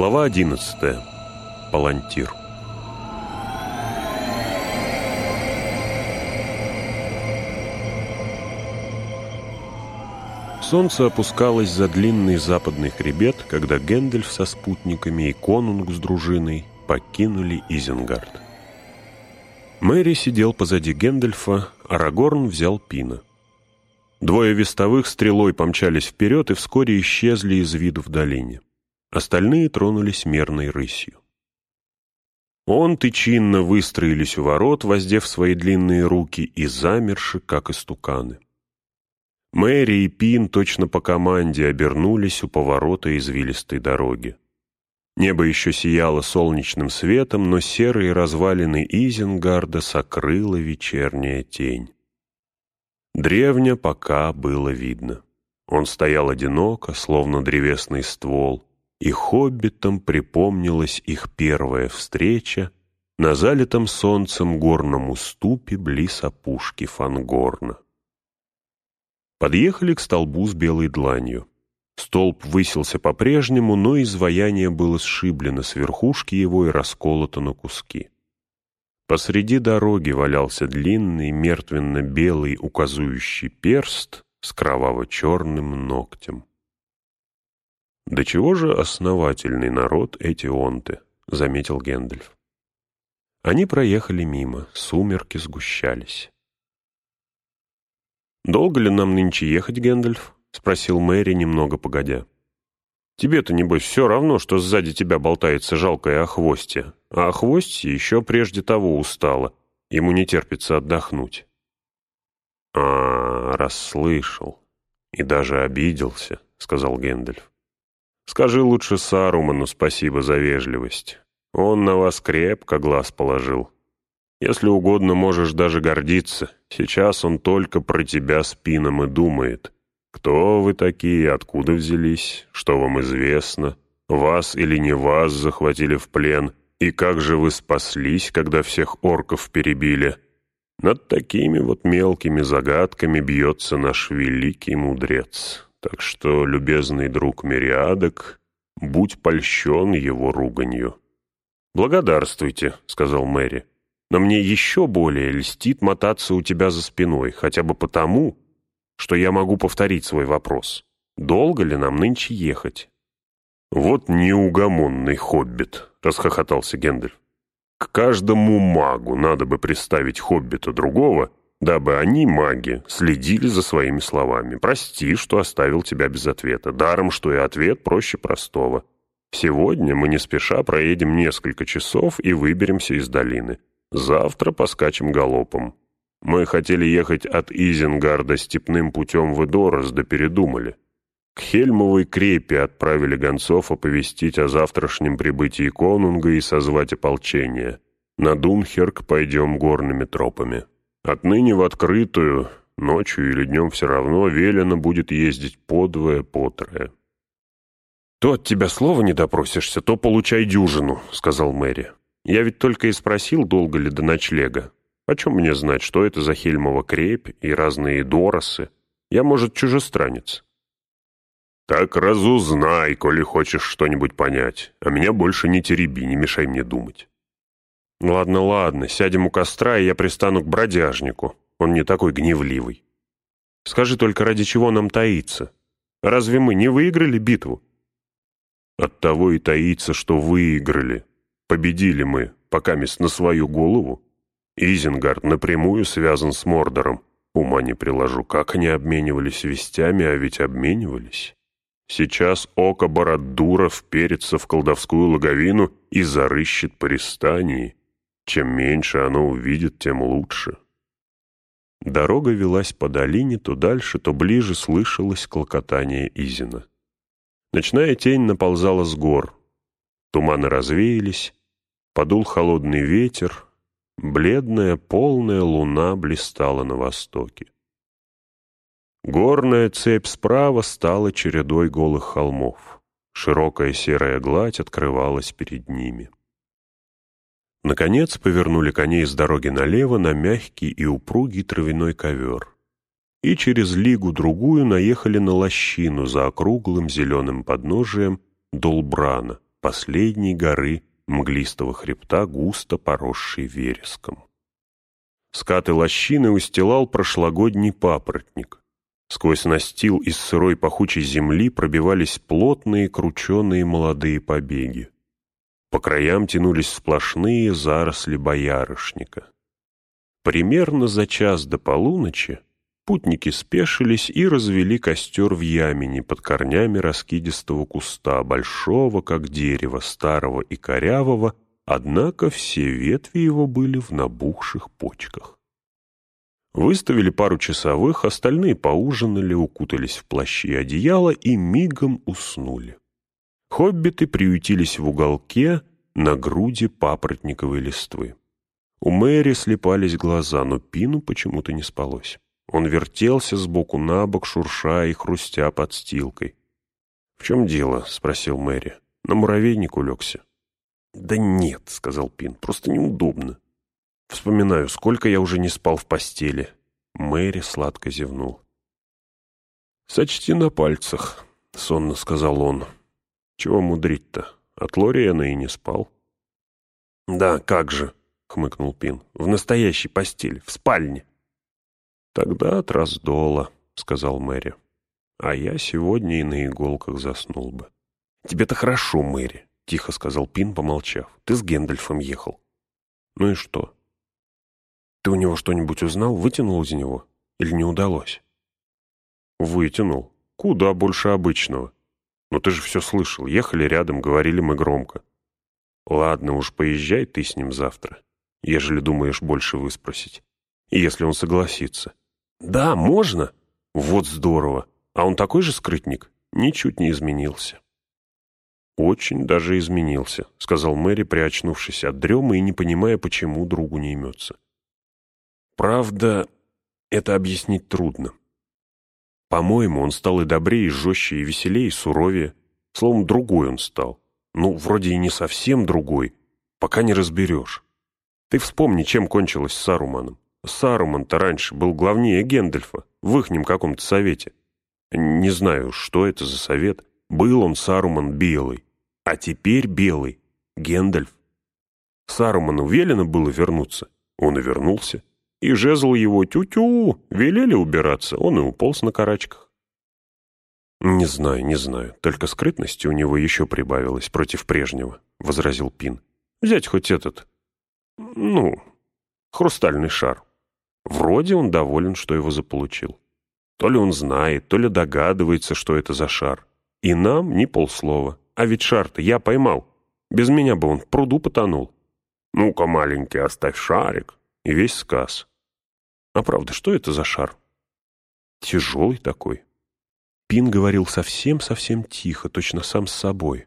Глава 11. Палантир. Солнце опускалось за длинный западный хребет, когда Гэндальф со спутниками и конунг с дружиной покинули Изенгард. Мэри сидел позади Гэндальфа, Арагорн взял Пина. Двое вестовых стрелой помчались вперед и вскоре исчезли из виду в долине. Остальные тронулись мерной рысью. Он и чинно выстроились у ворот, воздев свои длинные руки, и замерши, как истуканы. Мэри и Пин точно по команде обернулись у поворота извилистой дороги. Небо еще сияло солнечным светом, но серые развалины Изенгарда сокрыла вечерняя тень. Древня пока было видно. Он стоял одиноко, словно древесный ствол, и хоббитам припомнилась их первая встреча на залитом солнцем горном уступе близ опушки Фангорна. Подъехали к столбу с белой дланью. Столб высился по-прежнему, но изваяние было сшиблено с верхушки его и расколото на куски. Посреди дороги валялся длинный, мертвенно-белый указующий перст с кроваво-черным ногтем. «Да чего же основательный народ эти энты?» — заметил Гэндальф. Они проехали мимо, сумерки сгущались. «Долго ли нам нынче ехать, Гэндальф?» — спросил Мерри, немного погодя. «Тебе-то, небось, все равно, что сзади тебя болтается жалкое охвостье, а охвостье еще прежде того устало, ему не терпится отдохнуть». «А, расслышал и даже обиделся», — сказал Гэндальф. «Скажи лучше Саруману спасибо за вежливость. Он на вас крепко глаз положил». Если угодно, можешь даже гордиться. Сейчас он только про тебя спином и думает. Кто вы такие, откуда взялись, что вам известно, вас или не вас захватили в плен, и как же вы спаслись, когда всех орков перебили? Над такими вот мелкими загадками бьется наш великий мудрец. Так что, любезный друг Мириадок, будь польщен его руганью. «Благодарствуйте», — сказал Мэри. Но мне еще более льстит мотаться у тебя за спиной, хотя бы потому, что я могу повторить свой вопрос. Долго ли нам нынче ехать? «Вот неугомонный хоббит», — расхохотался Гендальф. «К каждому магу надо бы представить хоббита другого, дабы они, маги, следили за своими словами. Прости, что оставил тебя без ответа. Даром, что и ответ проще простого. Сегодня мы не спеша проедем несколько часов и выберемся из долины. Завтра поскачем галопом. Мы хотели ехать от Изенгарда степным путем в Эдорос, да передумали. К Хельмовой крепе отправили гонцов оповестить о завтрашнем прибытии конунга и созвать ополчение. На Дунхерк пойдем горными тропами. Отныне в открытую, ночью или днем все равно, велено будет ездить подвое-потрое. «То от тебя слова не допросишься, то получай дюжину», — сказал Мэри. Я ведь только и спросил, долго ли до ночлега. Почем мне знать, что это за Хельмова крепь и разные доросы? Я, может, чужестранец. Так разузнай, коли хочешь что-нибудь понять. А меня больше не тереби, не мешай мне думать. Ладно, ладно, сядем у костра, и я пристану к бродяжнику. Он не такой гневливый. Скажи только, ради чего нам таиться? Разве мы не выиграли битву? Оттого и таится, что выиграли, Победили мы, пока мест на свою голову. Изенгард напрямую связан с Мордором. Ума не приложу, как они обменивались вестями, а ведь обменивались. Сейчас око Бородура вперится в колдовскую логовину и зарыщет пристании. Чем меньше оно увидит, тем лучше. Дорога велась по долине, то дальше, то ближе слышалось клокотание Изина. Ночная тень наползала с гор. Туманы развеялись, Подул холодный ветер, бледная полная луна блистала на востоке. Горная цепь справа стала чередой голых холмов. Широкая серая гладь открывалась перед ними. Наконец повернули коней с дороги налево на мягкий и упругий травяной ковер и через лигу-другую наехали на лощину за округлым зеленым подножием Долбрана, последней горы мглистого хребта, густо поросшей вереском. Скаты лощины устилал прошлогодний папоротник. Сквозь настил из сырой пахучей земли пробивались плотные крученые молодые побеги. По краям тянулись сплошные заросли боярышника. Примерно за час до полуночи путники спешились и развели костер в ямине под корнями раскидистого куста, большого, как дерево, старого и корявого, однако все ветви его были в набухших почках. Выставили пару часовых, остальные поужинали, укутались в плащи и одеяло и мигом уснули. Хоббиты приютились в уголке на груди папоротниковой листвы. У Мэри слепались глаза, но Пину почему-то не спалось. Он вертелся сбоку на бок, шурша и хрустя подстилкой. «В чем дело?» — спросил Мэри. «На муравейник улегся». «Да нет», — сказал Пин, — «просто неудобно». Вспоминаю, сколько я уже не спал в постели. Мэри сладко зевнул. «Сочти на пальцах», — сонно сказал он. Чего мудрить-то? От Лориэна и не спал. «Да, как же», — хмыкнул Пин, — «в настоящей постели, в спальне». «Тогда от раздола», — сказал Мэри. «А я сегодня и на иголках заснул бы». «Тебе-то хорошо, Мэри», — тихо сказал Пин, помолчав. «Ты с Гендальфом ехал». «Ну и что?» «Ты у него что-нибудь узнал, вытянул из него? Или не удалось?» «Вытянул. Куда больше обычного. Но ты же все слышал. Ехали рядом, говорили мы громко. Ладно уж, поезжай ты с ним завтра, ежели думаешь больше выспросить. И если он согласится. Да, можно? Вот здорово. А он такой же скрытник? Ничуть не изменился. «Очень даже изменился», — сказал Мэри, приочнувшись от дремы и не понимая, почему другу не имется. «Правда, это объяснить трудно. По-моему, он стал и добрее, и жестче, и веселее, и суровее. Словом, другой он стал. Ну, вроде и не совсем другой, пока не разберешь. Ты вспомни, чем кончилось с Саруманом. Саруман-то раньше был главнее Гендальфа, в ихнем каком-то совете. Не знаю, что это за совет. Был он Саруман белый, а теперь белый Гендальф. Саруману велено было вернуться, он и вернулся и жезл его тю-тю, велели убираться, он и уполз на карачках. «Не знаю, не знаю, только скрытности у него еще прибавилось против прежнего», — возразил Пин. «Взять хоть этот, ну, хрустальный шар. Вроде он доволен, что его заполучил. То ли он знает, то ли догадывается, что это за шар. И нам ни полслова. А ведь шар-то я поймал. Без меня бы он в пруду потонул. Ну-ка, маленький, оставь шарик. И весь сказ. А правда, что это за шар? Тяжелый такой. Пин говорил совсем-совсем тихо, точно сам с собой.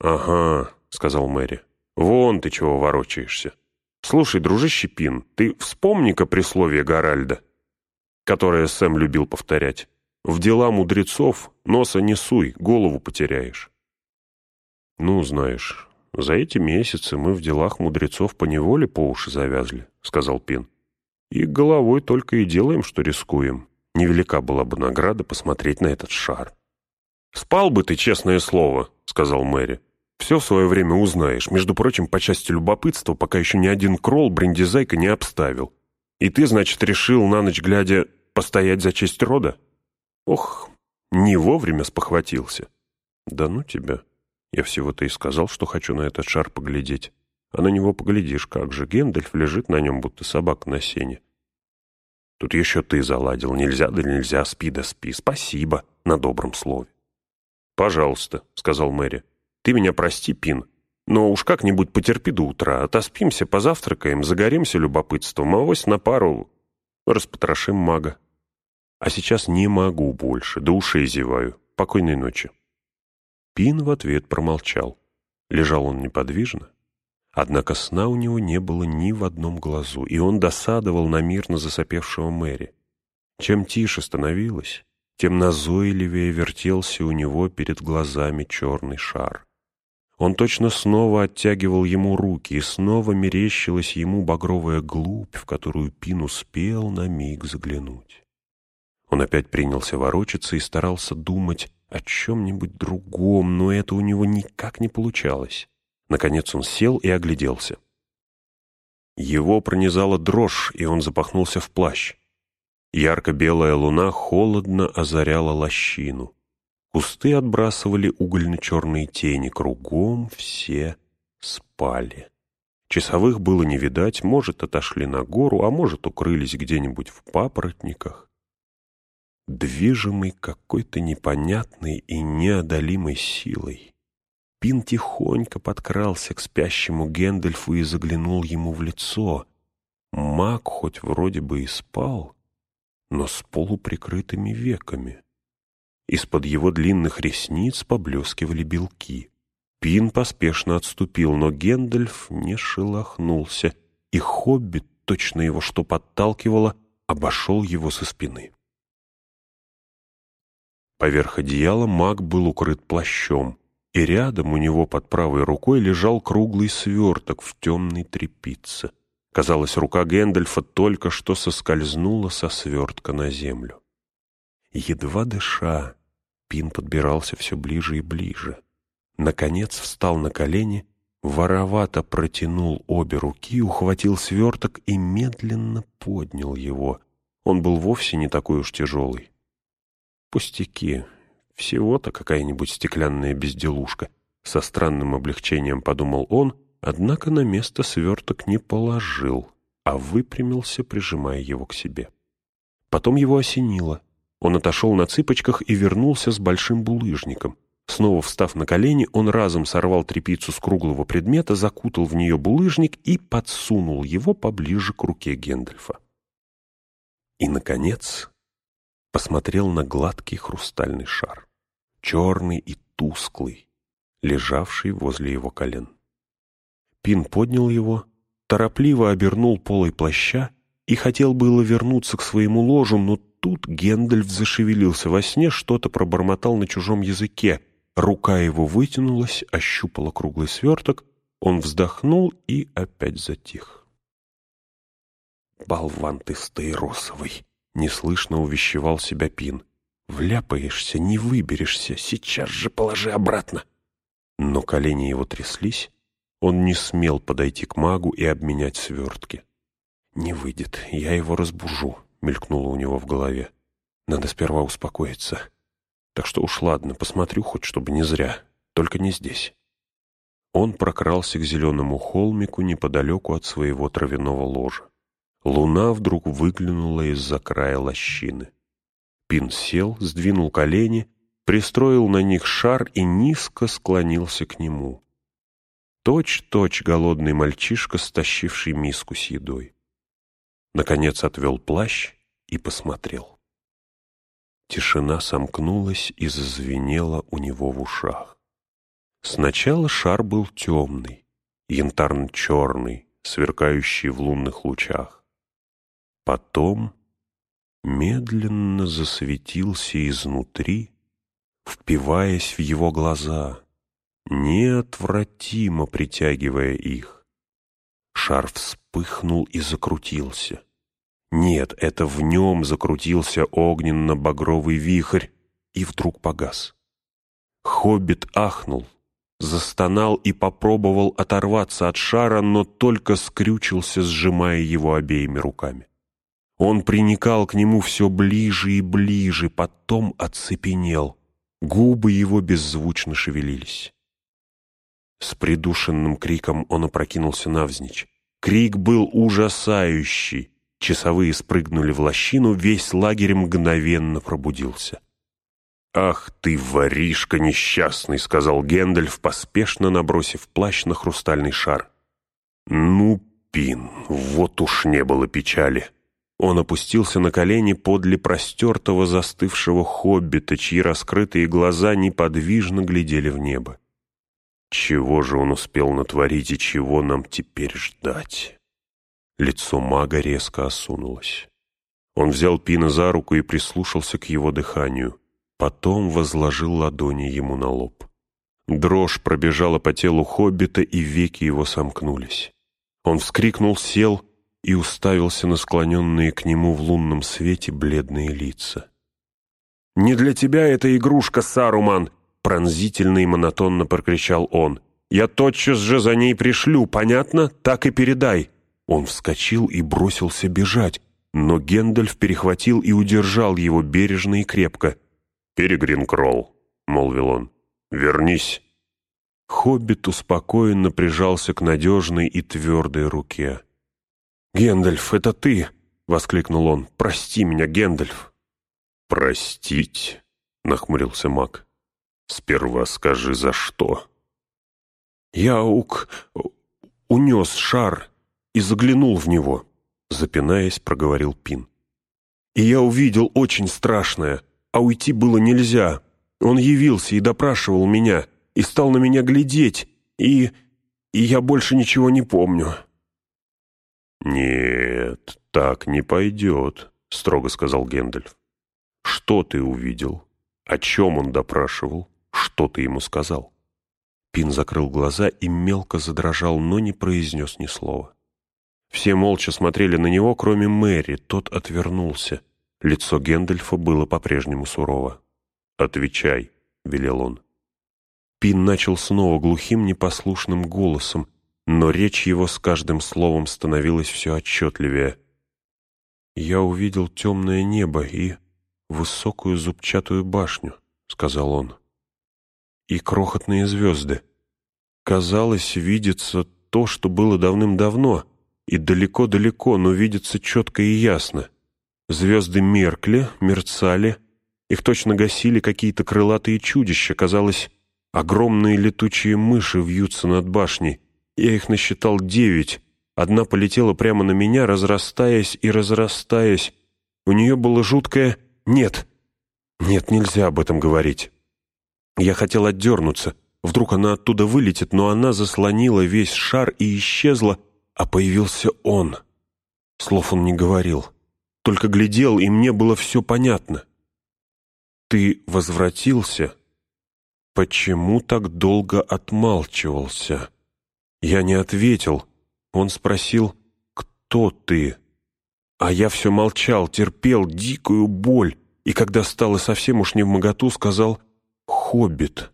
«Ага», — сказал Мэри, — «вон ты чего ворочаешься. Слушай, дружище Пин, ты вспомни-ка присловие Гаральда, которое Сэм любил повторять. В дела мудрецов носа не суй, голову потеряешь». «Ну, знаешь, за эти месяцы мы в делах мудрецов поневоле по уши завязли», — сказал Пин. И головой только и делаем, что рискуем. Невелика была бы награда посмотреть на этот шар. «Спал бы ты, честное слово», — сказал Мэри. «Все в свое время узнаешь. Между прочим, по части любопытства, пока еще ни один кролл Брендизайка не обставил. И ты, значит, решил на ночь глядя постоять за честь рода? Ох, не вовремя спохватился. Да ну тебя. Я всего-то и сказал, что хочу на этот шар поглядеть. А на него поглядишь, как же, Гендальф лежит на нем, будто собака на сене. Тут еще ты заладил. Нельзя да нельзя, спи да спи. Спасибо на добром слове. «Пожалуйста», — сказал Мэри. «Ты меня прости, Пин, но уж как-нибудь потерпи до утра. Отоспимся, позавтракаем, загоримся любопытством, а авось на пару распотрошим мага. А сейчас не могу больше, до ушей зеваю. Покойной ночи». Пин в ответ промолчал. Лежал он неподвижно, Однако сна у него не было ни в одном глазу, и он досадовал на мирно засопевшего Мэри. Чем тише становилось, тем назойливее вертелся у него перед глазами черный шар. Он точно снова оттягивал ему руки, и снова мерещилась ему багровая глубь, в которую Пин успел на миг заглянуть. Он опять принялся ворочаться и старался думать, о чем-нибудь другом, но это у него никак не получалось. Наконец он сел и огляделся. Его пронизала дрожь, и он запахнулся в плащ. Ярко-белая луна холодно озаряла лощину. Кусты отбрасывали угольно-черные тени, кругом все спали. Часовых было не видать, может, отошли на гору, а может, укрылись где-нибудь в папоротниках. Движимый какой-то непонятной и неодолимой силой, Пин тихонько подкрался к спящему Гэндальфу и заглянул ему в лицо. Маг хоть вроде бы и спал, но с полуприкрытыми веками. Из-под его длинных ресниц поблескивали белки. Пин поспешно отступил, но Гендальф не шелохнулся, и хоббит, точно его что подталкивало, обошел его со спины. Поверх одеяла маг был укрыт плащом, и рядом у него под правой рукой лежал круглый сверток в темной тряпице. Казалось, рука Гэндальфа только что соскользнула со свертка на землю. Едва дыша, Пин подбирался все ближе и ближе. Наконец встал на колени, воровато протянул обе руки, ухватил сверток и медленно поднял его. Он был вовсе не такой уж тяжелый. Пустяки, всего-то какая-нибудь стеклянная безделушка. Со странным облегчением подумал он, однако на место сверток не положил, а выпрямился, прижимая его к себе. Потом его осенило. Он отошел на цыпочках и вернулся с большим булыжником. Снова встав на колени, он разом сорвал трепицу с круглого предмета, закутал в нее булыжник и подсунул его поближе к руке Гендальфа. И, наконец, посмотрел на гладкий хрустальный шар, черный и тусклый, лежавший возле его колен. Пин поднял его, торопливо обернул полой плаща и хотел было вернуться к своему ложу, но тут Гендальф зашевелился во сне, что-то пробормотал на чужом языке. Рука его вытянулась, ощупала круглый сверток, он вздохнул и опять затих. «Болван ты стаиросовый!» Неслышно увещевал себя Пин. «Вляпаешься, не выберешься, сейчас же положи обратно!» Но колени его тряслись, он не смел подойти к магу и обменять свертки. «Не выйдет, я его разбужу», — мелькнуло у него в голове. «Надо сперва успокоиться. Так что уж ладно, посмотрю хоть, чтобы не зря, только не здесь». Он прокрался к зеленому холмику неподалеку от своего травяного ложа. Луна вдруг выглянула из-за края лощины. Пин сел, сдвинул колени, пристроил на них шар и низко склонился к нему. Точь-точь голодный мальчишка, стащивший миску с едой. Наконец отвел плащ и посмотрел. Тишина сомкнулась и зазвенела у него в ушах. Сначала шар был темный, янтарно-черный, сверкающий в лунных лучах. Потом медленно засветился изнутри, впиваясь в его глаза, неотвратимо притягивая их. Шар вспыхнул и закрутился. Нет, это в нем закрутился огненно-багровый вихрь и вдруг погас. Хоббит ахнул, застонал и попробовал оторваться от шара, но только скрючился, сжимая его обеими руками. Он приникал к нему все ближе и ближе, потом оцепенел. Губы его беззвучно шевелились. С придушенным криком он опрокинулся навзничь. Крик был ужасающий. Часовые спрыгнули в лощину, весь лагерь мгновенно пробудился. «Ах ты, воришка несчастный!» — сказал Гэндальф, поспешно набросив плащ на хрустальный шар. «Ну, Пин, вот уж не было печали!» Он опустился на колени подле простертого застывшего хоббита, чьи раскрытые глаза неподвижно глядели в небо. Чего же он успел натворить и чего нам теперь ждать? Лицо мага резко осунулось. Он взял Пина за руку и прислушался к его дыханию. Потом возложил ладони ему на лоб. Дрожь пробежала по телу хоббита, и веки его сомкнулись. Он вскрикнул, сел и уставился на склоненные к нему в лунном свете бледные лица. «Не для тебя эта игрушка, Саруман!» Пронзительно и монотонно прокричал он. «Я тотчас же за ней пришлю, понятно? Так и передай!» Он вскочил и бросился бежать, но Гендальф перехватил и удержал его бережно и крепко. «Перегрин Кролл», — молвил он, — «вернись». Хоббит успокоенно прижался к надежной и твердой руке. «Гендальф, это ты!» — воскликнул он. «Прости меня, Гендальф!» «Простить?» — нахмурился маг. «Сперва скажи, за что?» «Я ук... унес шар и заглянул в него», — запинаясь, проговорил Пин. «И я увидел очень страшное, а уйти было нельзя. Он явился и допрашивал меня, и стал на меня глядеть, и... и я больше ничего не помню». «Нет, так не пойдет», — строго сказал Гэндальф. «Что ты увидел? О чем он допрашивал? Что ты ему сказал?» Пин закрыл глаза и мелко задрожал, но не произнес ни слова. Все молча смотрели на него, кроме Мэри. Тот отвернулся. Лицо Гэндальфа было по-прежнему сурово. «Отвечай», — велел он. Пин начал снова глухим, непослушным голосом, но речь его с каждым словом становилась все отчетливее. «Я увидел темное небо и высокую зубчатую башню», — сказал он. «И крохотные звезды. Казалось, видится то, что было давным-давно, и далеко-далеко, но видится четко и ясно. Звезды меркли, мерцали, их точно гасили какие-то крылатые чудища, казалось, огромные летучие мыши вьются над башней, я их насчитал девять. Одна полетела прямо на меня, разрастаясь и разрастаясь. У нее было жуткое «нет». Нет, нельзя об этом говорить. Я хотел отдернуться. Вдруг она оттуда вылетит, но она заслонила весь шар и исчезла, а появился он. Слов он не говорил. Только глядел, и мне было все понятно. «Ты возвратился? Почему так долго отмалчивался?» Я не ответил. Он спросил, «Кто ты?» А я все молчал, терпел дикую боль, и когда стало совсем уж не в моготу, сказал «Хоббит».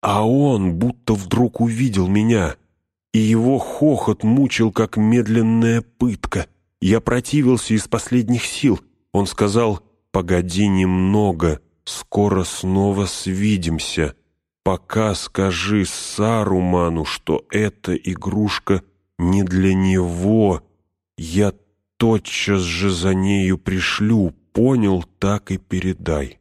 А он будто вдруг увидел меня, и его хохот мучил, как медленная пытка. Я противился из последних сил. Он сказал «Погоди немного, скоро снова свидимся». Пока скажи Саруману, что эта игрушка не для него. Я тотчас же за нею пришлю, понял, так и передай.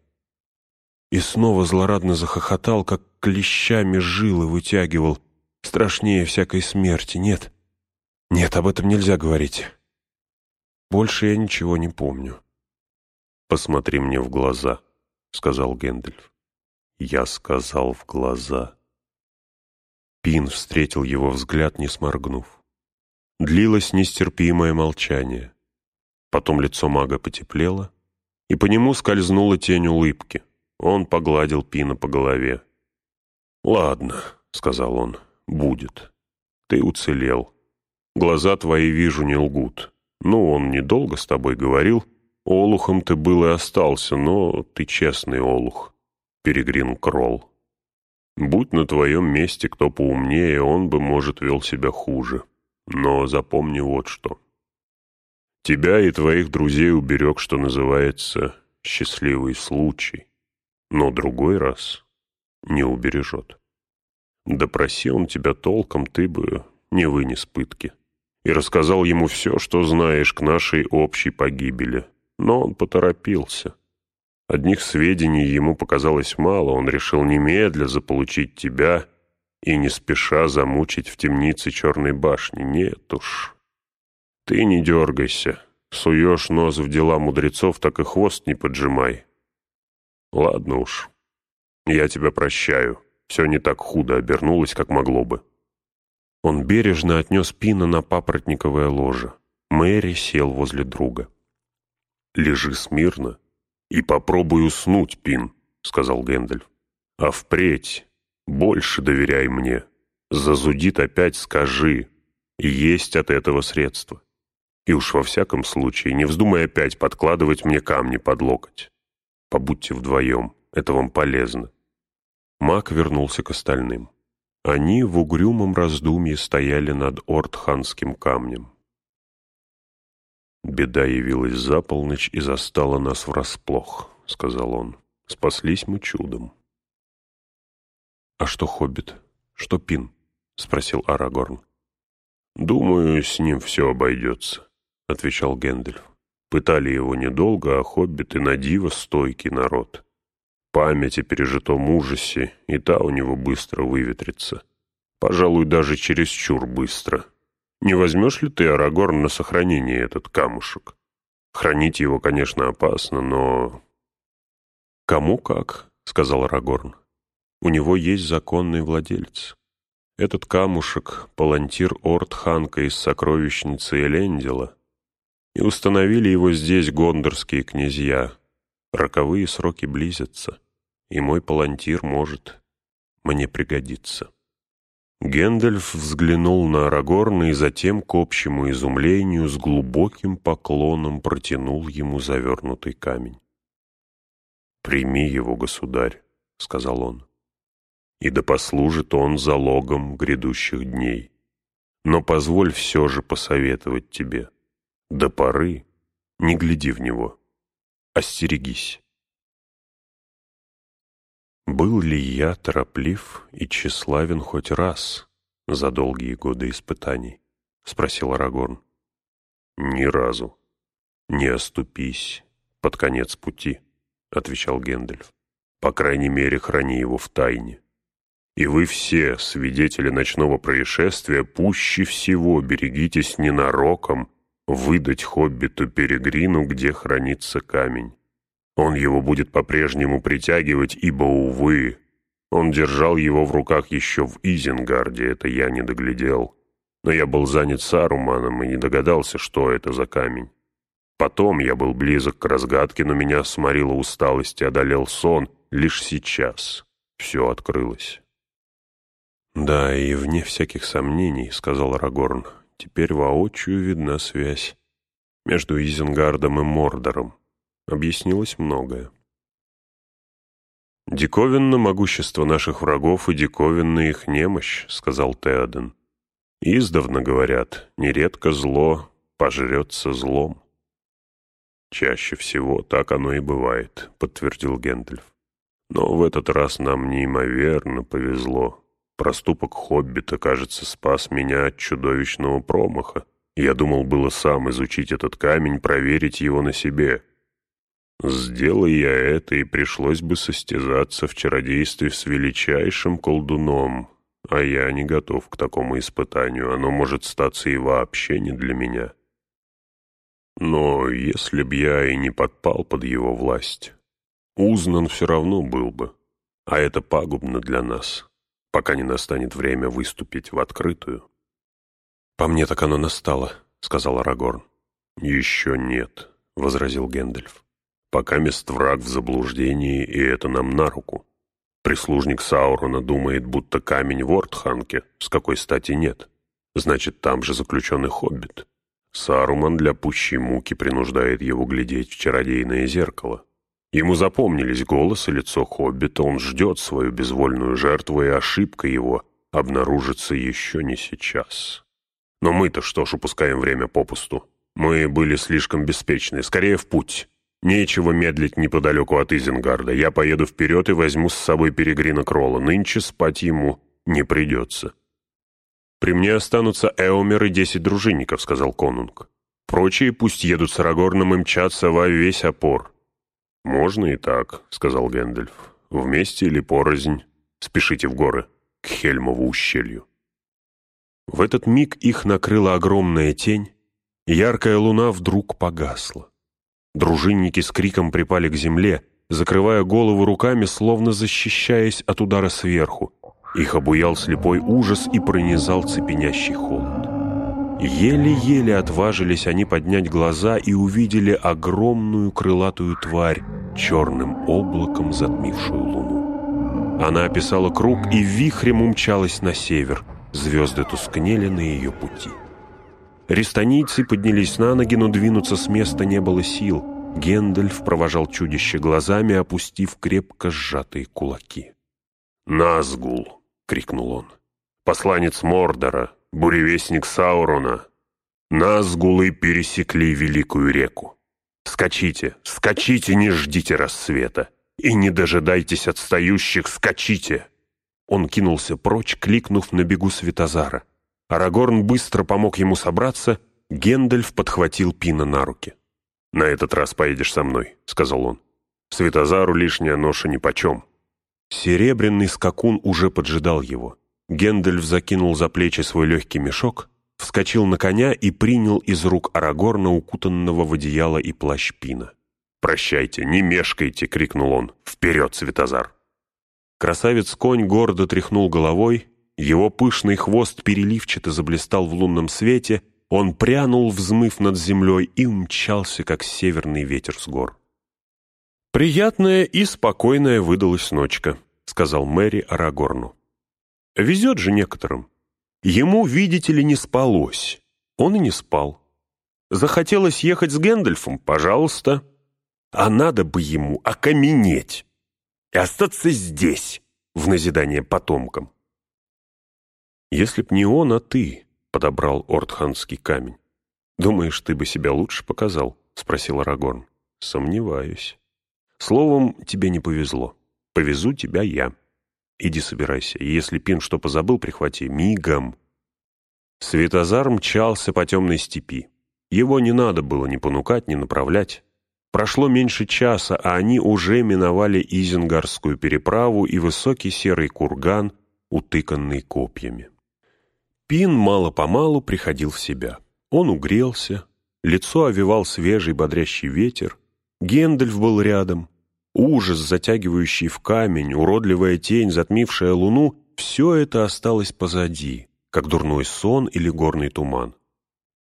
И снова злорадно захохотал, как клещами жилы вытягивал. Страшнее всякой смерти, нет? Нет, об этом нельзя говорить. Больше я ничего не помню. «Посмотри мне в глаза», — сказал Гэндальф. Я сказал в глаза. Пин встретил его взгляд, не сморгнув. Длилось нестерпимое молчание. Потом лицо мага потеплело, и по нему скользнула тень улыбки. Он погладил Пина по голове. «Ладно», — сказал он, — «будет. Ты уцелел. Глаза твои, вижу, не лгут. Ну, он недолго с тобой говорил. Олухом ты был и остался, но ты честный олух. Перегрин Кролл. Будь на твоем месте кто поумнее, он бы, может, вел себя хуже. Но запомни вот что. Тебя и твоих друзей уберег, что называется, счастливый случай. Но другой раз не убережет. Допроси он тебя толком, ты бы не вынес пытки. И рассказал ему все, что знаешь к нашей общей погибели. Но он поторопился. Одних сведений ему показалось мало, он решил немедля заполучить тебя и не спеша замучить в темнице Черной башни. Нет уж. Ты не дергайся. Суешь нос в дела мудрецов, так и хвост не поджимай. Ладно уж. Я тебя прощаю. Все не так худо обернулось, как могло бы. Он бережно отнес Пина на папоротниковое ложе. Мэри сел возле друга. «Лежи смирно «И попробуй уснуть, Пин», — сказал Гэндальф. «А впредь больше доверяй мне. Зазудит опять скажи. Есть от этого средства. И уж во всяком случае не вздумай опять подкладывать мне камни под локоть. Побудьте вдвоем, это вам полезно». Маг вернулся к остальным. Они в угрюмом раздумье стояли над Ортханским камнем. «Беда явилась за полночь и застала нас врасплох», — сказал он. «Спаслись мы чудом». «А что Хоббит? Что Пин?» — спросил Арагорн. «Думаю, с ним все обойдется», — отвечал Гэндальф. «Пытали его недолго, а хоббиты на диво стойкий народ. Память о пережитом ужасе, и та у него быстро выветрится. Пожалуй, даже чересчур быстро. Не возьмешь ли ты, Арагорн, на сохранение этот камушек? Хранить его, конечно, опасно, но...» «Кому как», — сказал Арагорн. «У него есть законный владелец. Этот камушек — палантир Орд Ханка из сокровищницы Элендила. И установили его здесь гондорские князья. Роковые сроки близятся, и мой палантир может мне пригодиться». Гэндальф взглянул на Арагорна и затем, к общему изумлению, с глубоким поклоном протянул ему завернутый камень. «Прими его, государь», — сказал он, — «и да послужит он залогом грядущих дней. Но позволь все же посоветовать тебе. До поры не гляди в него, остерегись». Был ли я тороплив и тщеславен хоть раз за долгие годы испытаний? — спросил Арагорн. — Ни разу. Не оступись под конец пути, — отвечал Гэндальф. — По крайней мере, храни его в тайне. И вы все, свидетели ночного происшествия, пуще всего берегитесь ненароком выдать хоббиту Перегрину, где хранится камень. Он его будет по-прежнему притягивать, ибо, увы, он держал его в руках еще в Изенгарде, это я не доглядел. Но я был занят Саруманом и не догадался, что это за камень. Потом я был близок к разгадке, но меня сморила усталость и одолел сон. Лишь сейчас все открылось. «Да, и вне всяких сомнений», — сказал Рагорн, — «теперь воочию видна связь между Изенгардом и Мордором объяснилось многое. «Диковинно могущество наших врагов и диковинна их немощь», — сказал Теоден. «Издавна, говорят, нередко зло пожрется злом». «Чаще всего так оно и бывает», — подтвердил Гендальф. «Но в этот раз нам неимоверно повезло. Проступок Хоббита, кажется, спас меня от чудовищного промаха. Я думал было сам изучить этот камень, проверить его на себе. Сделай я это, и пришлось бы состязаться в чародействе с величайшим колдуном, а я не готов к такому испытанию, оно может статься и вообще не для меня. Но если б я и не подпал под его власть, узнан все равно был бы, а это пагубно для нас, пока не настанет время выступить в открытую. «По мне так оно настало», — сказал Арагорн. «Еще нет», — возразил Гэндальф. Пока мест враг в заблуждении, и это нам на руку. Прислужник Саурона думает, будто камень в Ортханке, с какой стати нет. Значит, там же заключенный хоббит. Саруман для пущей муки принуждает его глядеть в чародейное зеркало. Ему запомнились голос и лицо хоббита, он ждет свою безвольную жертву, и ошибка его обнаружится еще не сейчас. Но мы-то что ж упускаем время попусту? Мы были слишком беспечны, скорее в путь. Нечего медлить неподалеку от Изенгарда. Я поеду вперед и возьму с собой Перегрина Кролла. Нынче спать ему не придется. «При мне останутся Эомер и десять дружинников», — сказал конунг. «Прочие пусть едут с Арагорном и мчатся во весь опор». «Можно и так», — сказал Гэндальф. «Вместе или порознь. Спешите в горы, к Хельмову ущелью». В этот миг их накрыла огромная тень, и яркая луна вдруг погасла. Дружинники с криком припали к земле, закрывая голову руками, словно защищаясь от удара сверху. Их обуял слепой ужас и пронизал цепенящий холод. Еле-еле отважились они поднять глаза и увидели огромную крылатую тварь, черным облаком затмившую луну. Она описала круг и вихрем умчалась на север. Звезды тускнели на ее пути. Рестанийцы поднялись на ноги, но двинуться с места не было сил. Гендальф провожал чудище глазами, опустив крепко сжатые кулаки. «Назгул!» — крикнул он. «Посланец Мордора, буревестник Саурона! Назгулы пересекли Великую реку! Скачите, скачите, не ждите рассвета! И не дожидайтесь отстающих, скачите!» Он кинулся прочь, кликнув на бегу Светозара. Арагорн быстро помог ему собраться, Гендальф подхватил Пина на руки. «На этот раз поедешь со мной», — сказал он. «Светозару лишняя ноша нипочем». Серебряный скакун уже поджидал его. Гендальф закинул за плечи свой легкий мешок, вскочил на коня и принял из рук Арагорна, укутанного в одеяло и плащ Пина. «Прощайте, не мешкайте!» — крикнул он. «Вперед, Светозар!» Красавец-конь гордо тряхнул головой, его пышный хвост переливчато заблистал в лунном свете, он прянул, взмыв над землей, и умчался, как северный ветер с гор. «Приятная и спокойная выдалась ночка», — сказал Мэри Арагорну. «Везет же некоторым. Ему, видите ли, не спалось. Он и не спал. Захотелось ехать с Гэндальфом? Пожалуйста. А надо бы ему окаменеть и остаться здесь, в назидание потомкам. Если б не он, а ты, — подобрал Ортханский камень. «Думаешь, ты бы себя лучше показал?» — спросил Арагорн. «Сомневаюсь. Словом, тебе не повезло. Повезу тебя я. Иди собирайся, если Пин что позабыл, прихвати. Мигом!» Светозар мчался по темной степи. Его не надо было ни понукать, ни направлять. Прошло меньше часа, а они уже миновали Изенгарскую переправу и высокий серый курган, утыканный копьями. Пин мало-помалу приходил в себя. Он угрелся, лицо овивал свежий бодрящий ветер, Гендальф был рядом. Ужас, затягивающий в камень, уродливая тень, затмившая луну — все это осталось позади, как дурной сон или горный туман.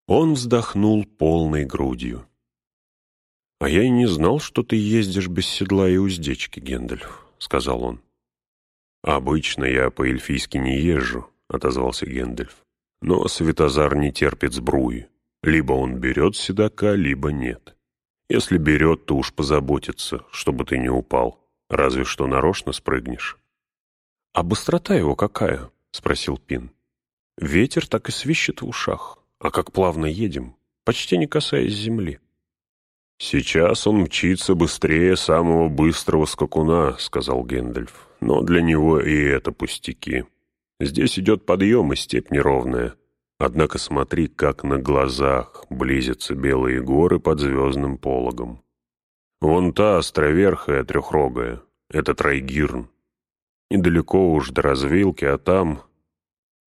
Он вздохнул полной грудью. «А я и не знал, что ты ездишь без седла и уздечки, Гендальф», — сказал он. «Обычно я по-эльфийски не езжу», — отозвался Гендальф. «Но Светозар не терпит сбруи. Либо он берет седока, либо нет. Если берет, то уж позаботится, чтобы ты не упал. Разве что нарочно спрыгнешь». «А быстрота его какая?» — спросил Пин. «Ветер так и свищет в ушах. А как плавно едем, почти не касаясь земли». «Сейчас он мчится быстрее самого быстрого скакуна», — сказал Гэндальф. «Но для него и это пустяки. Здесь идет подъем, и степь неровная. Однако смотри, как на глазах близятся белые горы под звездным пологом. Вон та островерхая трехрогая — это Трайгирн. Недалеко уж до развилки, а там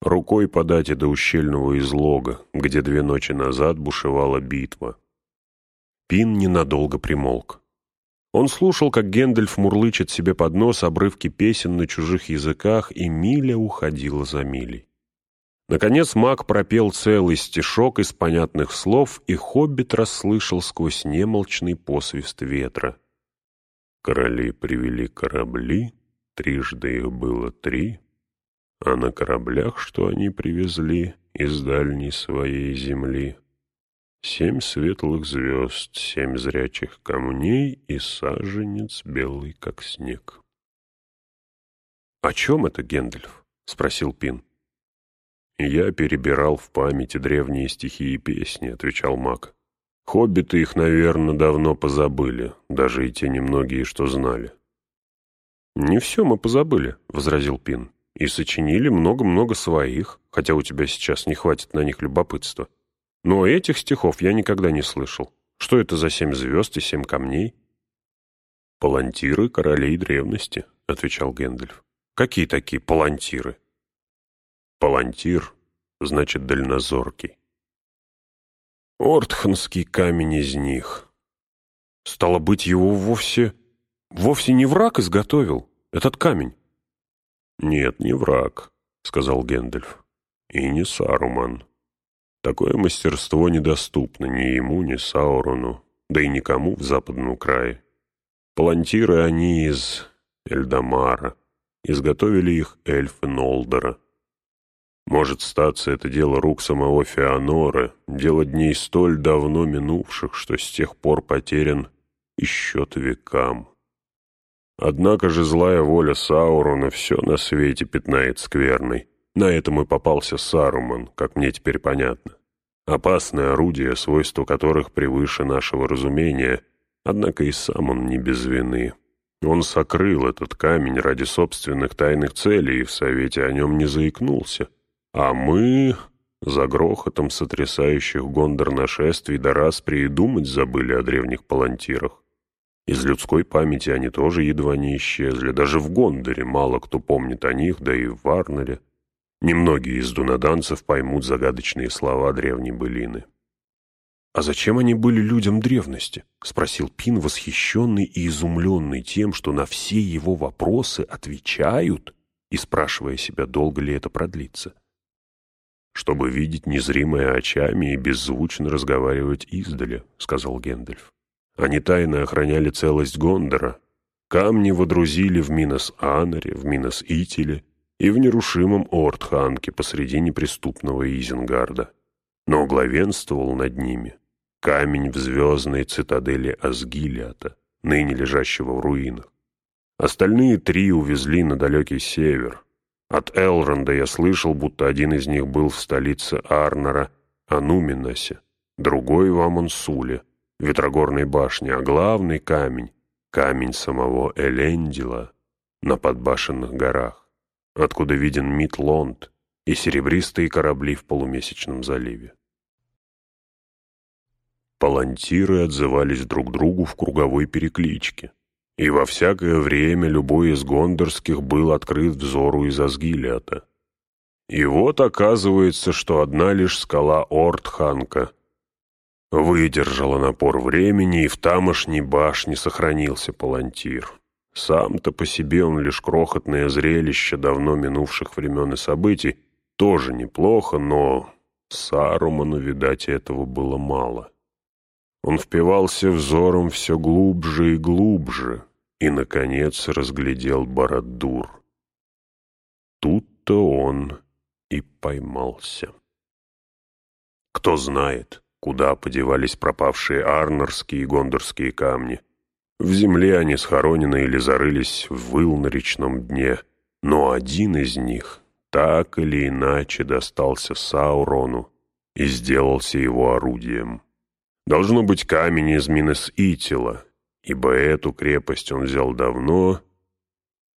рукой подать и до ущельного излога, где две ночи назад бушевала битва. Пин ненадолго примолк. Он слушал, как Гендальф мурлычет себе под нос обрывки песен на чужих языках, и миля уходила за милей. Наконец маг пропел целый стишок из понятных слов, и хоббит расслышал сквозь немолчный посвист ветра. Короли привели корабли, трижды их было три, а на кораблях, что они привезли из дальней своей земли, Семь светлых звезд, семь зрячих камней и саженец белый, как снег. «О чем это, Гендальф?» — спросил Пин. «Я перебирал в памяти древние стихи и песни», — отвечал маг. «Хоббиты их, наверное, давно позабыли, даже и те немногие, что знали». «Не все мы позабыли», — возразил Пин. «И сочинили много-много своих, хотя у тебя сейчас не хватит на них любопытства. Но этих стихов я никогда не слышал. Что это за семь звезд и семь камней? «Палантиры королей древности», — отвечал Гэндальф. «Какие такие палантиры?» «Палантир значит дальнозоркий». «Ортханский камень из них». «Стало быть, его вовсе... вовсе не враг изготовил, этот камень?» «Нет, не враг», — сказал Гэндальф. «И не Саруман». Такое мастерство недоступно ни ему, ни Саурону, да и никому в западном крае. Палантиры они из Эльдамара, изготовили их эльфы Нолдора. Может статься это дело рук самого Феонора, дело дней столь давно минувших, что с тех пор потерян и счет векам. Однако же злая воля Саурона все на свете пятнает скверной. На этом и попался Саруман, как мне теперь понятно. Опасное орудие, свойства которых превыше нашего разумения, однако и сам он не без вины. Он сокрыл этот камень ради собственных тайных целей и в Совете о нем не заикнулся. А мы, за грохотом сотрясающих Гондор нашествий да распри и думать забыли о древних палантирах. Из людской памяти они тоже едва не исчезли. Даже в Гондоре мало кто помнит о них, да и в Варнере. Немногие из дунаданцев поймут загадочные слова древней былины. «А зачем они были людям древности?» — спросил Пин, восхищенный и изумленный тем, что на все его вопросы отвечают, и спрашивая себя, долго ли это продлится. «Чтобы видеть незримое очами и беззвучно разговаривать издали», — сказал Гендальф. Они тайно охраняли целость Гондора. Камни водрузили в Минос-Анаре, в Минос-Итиле и в нерушимом Ортханке посреди неприступного Изенгарда. Но главенствовал над ними камень в звездной цитадели Асгилиата, ныне лежащего в руинах. Остальные три увезли на далекий север. От Элронда я слышал, будто один из них был в столице Арнора, Ануминасе, другой в Амонсуле, Ветрогорной башне, а главный камень — камень самого Элендила на подбашенных горах, откуда виден Митлонд и серебристые корабли в полумесячном заливе. Палантиры отзывались друг другу в круговой перекличке, и во всякое время любой из гондорских был открыт взору из Азгилиата. И вот оказывается, что одна лишь скала Ортханка Выдержала напор времени, и в тамошней башне сохранился палантир. Сам-то по себе он лишь крохотное зрелище давно минувших времен и событий, тоже неплохо, но Саруману, видать, этого было мало. Он впивался взором все глубже и глубже, и, наконец, разглядел Барадур. Тут-то он и поймался. Кто знает, куда подевались пропавшие арнорские и гондорские камни. В земле они схоронены или зарылись в выл на речном дне, но один из них так или иначе достался Саурону и сделался его орудием. Должно быть камень из Минес-Итила, ибо эту крепость он взял давно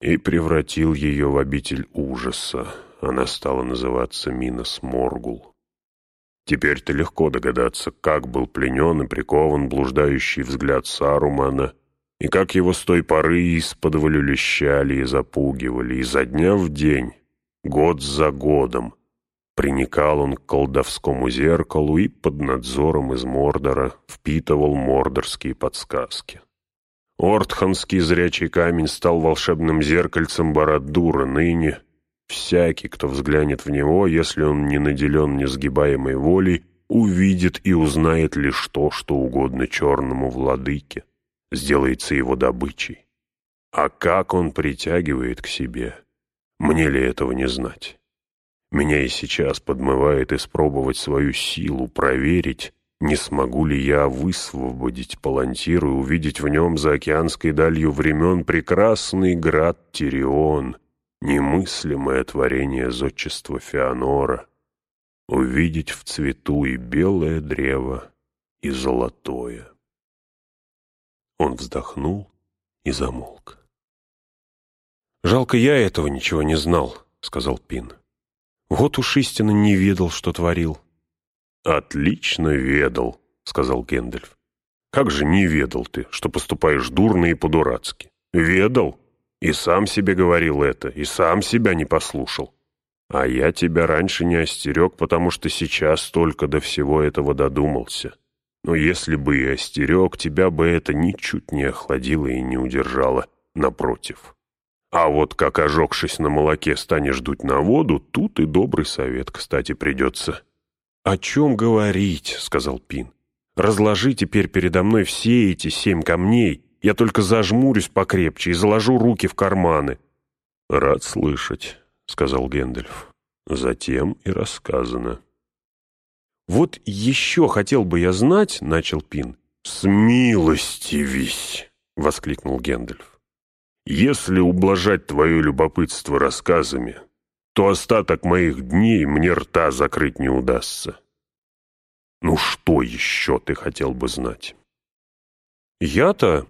и превратил ее в обитель ужаса. Она стала называться Минос-Моргул. Теперь-то легко догадаться, как был пленен и прикован блуждающий взгляд Сарумана, и как его с той поры исподволю лещали и запугивали, и за дня в день, год за годом. Приникал он к колдовскому зеркалу и под надзором из Мордора впитывал мордорские подсказки. Ортханский зрячий камень стал волшебным зеркальцем Барадура ныне — Всякий, кто взглянет в него, если он не наделен несгибаемой волей, увидит и узнает лишь то, что угодно черному владыке, сделается его добычей. А как он притягивает к себе, мне ли этого не знать? Меня и сейчас подмывает испробовать свою силу, проверить, не смогу ли я высвободить палантир и увидеть в нем за океанской далью времен прекрасный град Тирион — немыслимое творение зодчества Феонора, увидеть в цвету и белое древо, и золотое. Он вздохнул и замолк. «Жалко, я этого ничего не знал», — сказал Пин. «Вот уж истинно не ведал, что творил». «Отлично ведал», — сказал Гендальф. «Как же не ведал ты, что поступаешь дурно и по-дурацки? Ведал?» И сам себе говорил это, и сам себя не послушал. А я тебя раньше не остерег, потому что сейчас только до всего этого додумался. Но если бы и остерег, тебя бы это ничуть не охладило и не удержало, напротив. А вот как, ожегшись на молоке, станешь дуть на воду, тут и добрый совет, кстати, придется. «О чем говорить?» — сказал Пин. «Разложи теперь передо мной все эти семь камней, я только зажмурюсь покрепче и заложу руки в карманы». «Рад слышать», — сказал Гэндальф. Затем и рассказано. «Вот еще хотел бы я знать», — начал Пин, «Смилостивись!» — воскликнул Гендальф. «Если ублажать твое любопытство рассказами, то остаток моих дней мне рта закрыть не удастся. Ну что еще ты хотел бы знать?» «Я-то...»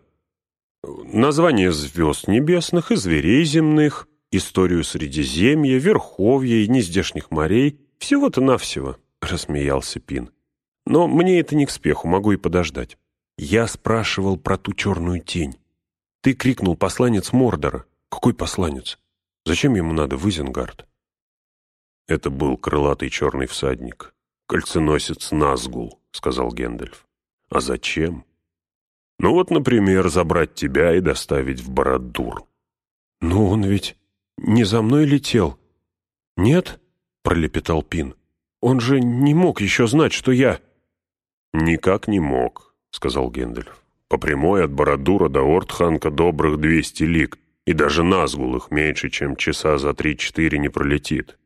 Название звезд небесных и зверей земных, историю Средиземья, Верховья и нездешних морей, всего-то навсего, — рассмеялся Пин. Но мне это не к спеху, могу и подождать. Я спрашивал про ту черную тень. Ты крикнул посланец Мордора. Какой посланец? Зачем ему надо в Изенгард? Это был крылатый черный всадник, кольценосец Назгул, — сказал Гендальф. А зачем? Ну вот, например, забрать тебя и доставить в Барадур. Но он ведь не за мной летел. Нет? — пролепетал Пин. Он же не мог еще знать, что я... Никак не мог, — сказал Гендальф. По прямой от Барадура до Ортханка добрых двести лиг, и даже Назгул их меньше, чем часа за три-четыре не пролетит.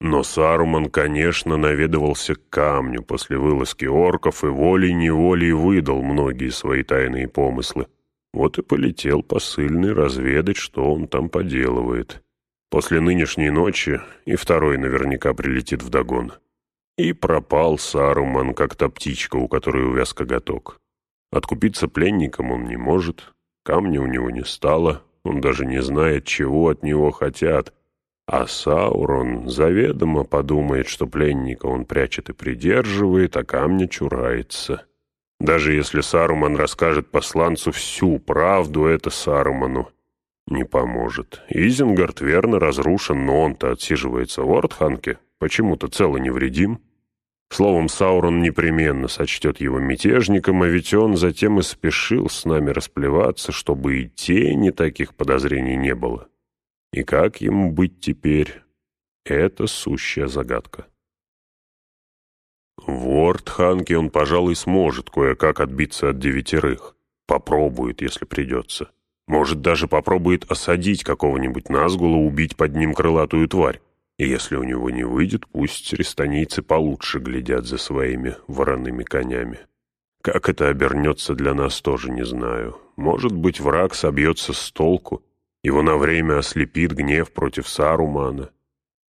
Но Саруман, конечно, наведывался к камню после вылазки орков и волей-неволей выдал многие свои тайные помыслы. Вот и полетел посыльный разведать, что он там поделывает. После нынешней ночи и второй наверняка прилетит вдогон. И пропал Саруман, как та птичка, у которой увяз коготок. Откупиться пленником он не может, камня у него не стало, он даже не знает, чего от него хотят — а Саурон заведомо подумает, что пленника он прячет и придерживает, а камня чурается. Даже если Саруман расскажет посланцу всю правду, это Саруману не поможет. Изенгард верно разрушен, но он-то отсиживается в Ортханке, почему-то цел и невредим. Словом, Саурон непременно сочтет его мятежником, а ведь он затем и спешил с нами расплеваться, чтобы и тени таких подозрений не было. И как ему быть теперь, это сущая загадка. В Уортханке он, пожалуй, сможет кое-как отбиться от девятерых. Попробует, если придется. Может, даже попробует осадить какого-нибудь Назгула, убить под ним крылатую тварь. И если у него не выйдет, пусть рестанийцы получше глядят за своими вороными конями. Как это обернется для нас, тоже не знаю. Может быть, враг собьется с толку, его на время ослепит гнев против Сарумана.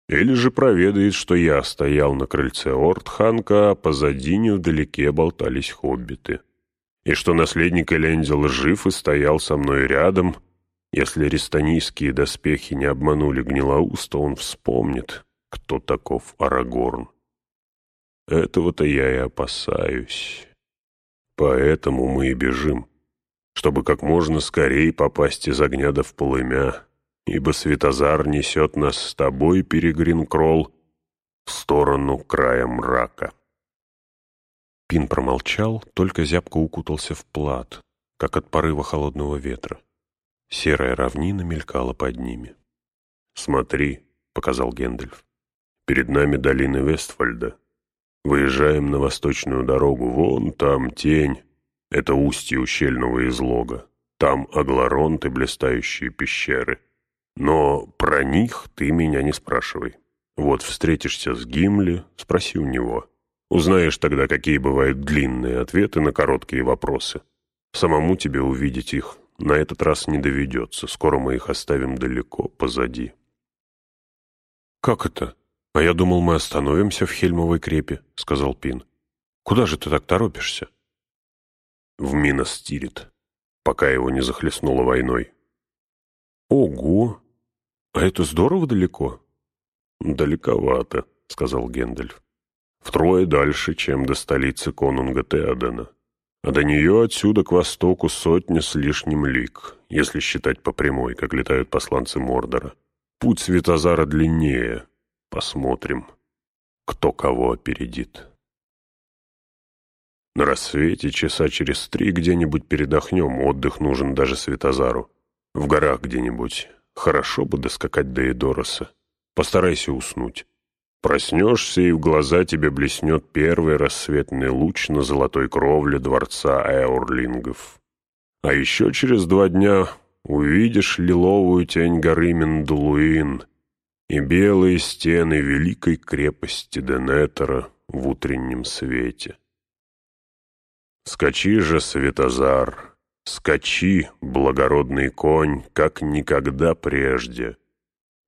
Или же проведает, что я стоял на крыльце Ортханка, а позади невдалеке болтались хоббиты. И что наследник Элендил жив и стоял со мной рядом. Если рестанийские доспехи не обманули Гнилоуста, он вспомнит, кто таков Арагорн. Этого-то я и опасаюсь. Поэтому мы и бежим чтобы как можно скорее попасть из огня в полымя, ибо Светозар несет нас с тобой, Перегринкролл, в сторону края мрака». Пин промолчал, только зябко укутался в плат, как от порыва холодного ветра. Серая равнина мелькала под ними. «Смотри», — показал Гендальф, — «перед нами долины Вестфальда. Выезжаем на восточную дорогу, вон там тень, это устье ущельного излога. Там агларонты, блистающие пещеры. Но про них ты меня не спрашивай. Вот встретишься с Гимли, спроси у него. Узнаешь тогда, какие бывают длинные ответы на короткие вопросы. Самому тебе увидеть их на этот раз не доведется. Скоро мы их оставим далеко позади. «Как это? А я думал, мы остановимся в Хельмовой крепе», — сказал Пин. «Куда же ты так торопишься?» в Миностирит, пока его не захлестнуло войной. «Ого! А это здорово далеко?» «Далековато», — сказал Гендальф. «Втрое дальше, чем до столицы конунга Теодена. А до нее отсюда к востоку сотня с лишним лик, если считать по прямой, как летают посланцы Мордора. Путь Светозара длиннее. Посмотрим, кто кого опередит». На рассвете часа через три где-нибудь передохнем, отдых нужен даже Светозару. В горах где-нибудь. Хорошо бы доскакать до Эдороса. Постарайся уснуть. Проснешься, и в глаза тебе блеснет первый рассветный луч на золотой кровле дворца Эурлингов. А еще через два дня увидишь лиловую тень горы Мендулуин и белые стены великой крепости Денетера в утреннем свете. «Скачи же, Светозар, скачи, благородный конь, как никогда прежде.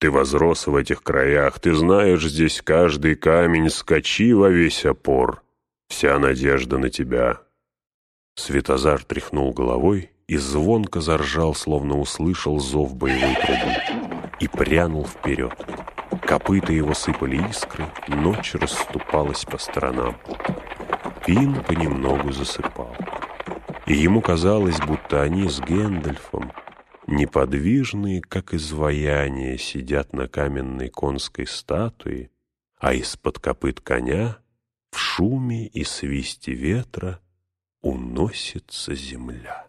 Ты возрос в этих краях, ты знаешь здесь каждый камень, скачи во весь опор. Вся надежда на тебя». Светозар тряхнул головой и звонко заржал, словно услышал зов боевой трубы, и прянул вперед. Копыта его сыпали искры, ночь расступалась по сторонам. Пин понемногу засыпал. И ему казалось, будто они с Гэндальфом, неподвижные, как изваяния, сидят на каменной конской статуе, а из-под копыт коня в шуме и свисте ветра уносится земля.